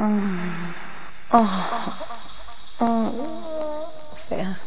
嗯，哦，嗯，飞啊！